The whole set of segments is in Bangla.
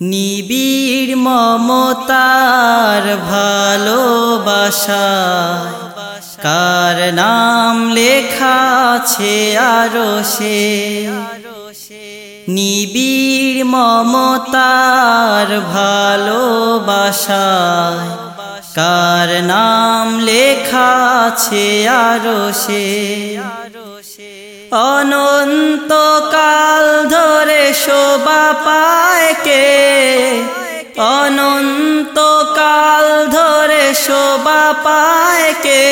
নিবিড় মমতার ভালোবাসা কার নাম লেখা আছে আরও সে? নিবিড় মমতার ভালোবাসায়। কার নাম লেখা আছে আরও সে? অনন্তকাল ধরে শোভা পায় কে অনন্তকাল ধরে শোভা পায় কে?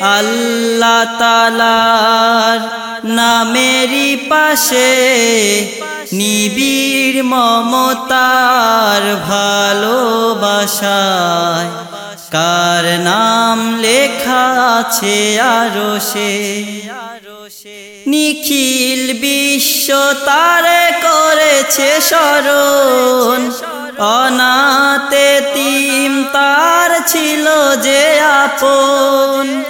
আল্লাহ তালার নামেরই পাশে নিবিড় মমতার ভালোবাসায় কার নাম লেখা আছে আরও সে? নিখিল বিশ্ব তারে করেছে স্মরণ। অনাতে তিম তার ছিল যে আপন।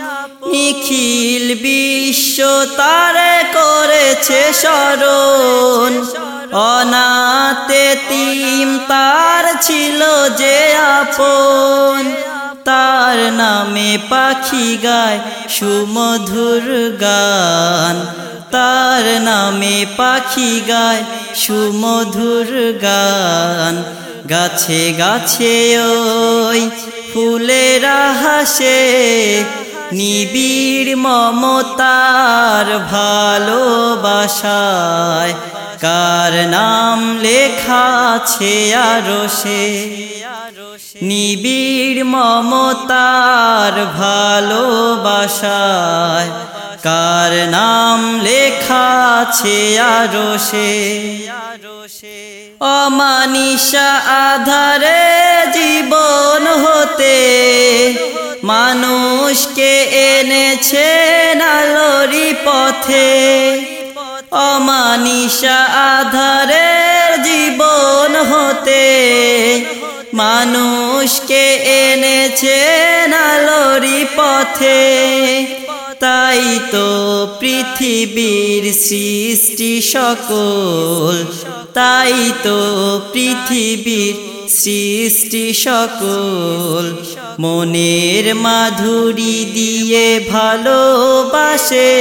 নিখিল বিশ্ব তারে করেছে স্মরণ। অনাতে তিম তার ছিল যে আপন। তার নামে পাখি গায় সুমধুর গান। তার নামে পাখি গায়, সুমধুর গান। গাছে গাছে ওই ফুলেরা হাসে নিবিড় মমতার ভালোবাসায়। কার নাম লেখা আছে আরও সে? নিবিড় মমতার ভালোবাসায়। কার নাম লেখা আছে আরও সে? অমানিসা আধারে জীবন হতে। মানুষকে এনেছে নালরি পথে। অমানিসা আধারের জীবন হতে। মানুষকে এনেছে নালরি পথে। তাই তো পৃথিবীর সৃষ্টি সকল। তাই তো পৃথিবীর সৃষ্টি সকল। মনের মাধুরী দিয়ে ভালোবাসে,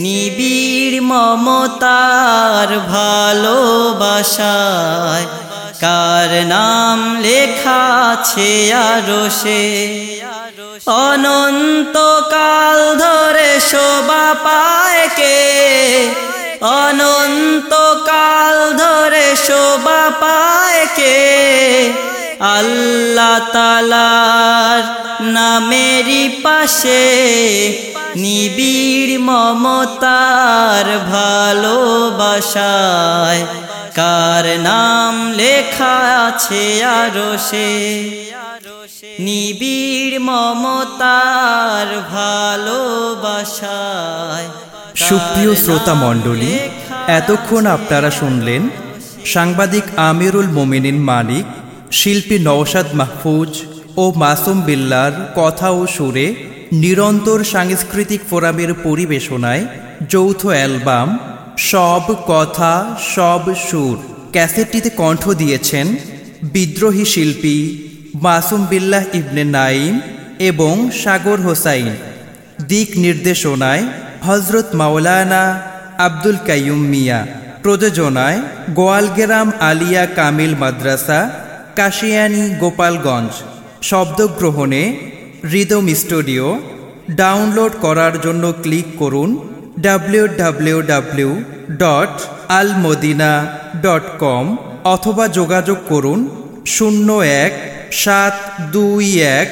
নিবিড় মমতার ভালোবাসায়। কার নাম লেখা আছে আরও সে। অনন্তকাল ধরে শোভা পায় কে? অনন্তকাল ধরে শোভা পায় কে? আল্লাহ তালার নামেরই পাশে নিবিড় মমতার ভালোবাসায়। কার নাম লেখা আছে আরও সে? নিবিড় মমতার ভালোবাসায়। সুপ্রিয় শ্রোতা মণ্ডলী এতক্ষণ আপনারা শুনলেন সাংবাদিক আমিরুল মোমিনিন মালিক শিল্পী নওশাদ মাহফুজ ও মাসুম বিল্লার কথা ও সুরে নিরন্তর সাংস্কৃতিক ফোরামের পরিবেশনায় যৌথ অ্যালবাম, সব কথা, সব সুর ক্যাসেটটিতে কণ্ঠ দিয়েছেন বিদ্রোহী শিল্পী মাসুম বিল্লাহ ইবনে নাইম এবং সাগর হোসাইন। দিক নির্দেশনায় হজরত মাওলানা আব্দুল কাইয়ুম মিয়া। প্রযোজনায় গোয়ালগেরাম আলিয়া কামিল মাদ্রাসা, কাশিয়ানি গোপালগঞ্জ। শব্দগ্রহণে রিদম স্টুডিও ডাউনলোড করার জন্য ক্লিক করুন W W W dot Almadina dot com অথবা যোগাযোগ করুন শূন্য এক সাত দুই এক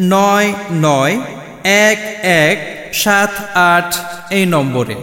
নয় নয় এক এক সাত আট এই নম্বরে।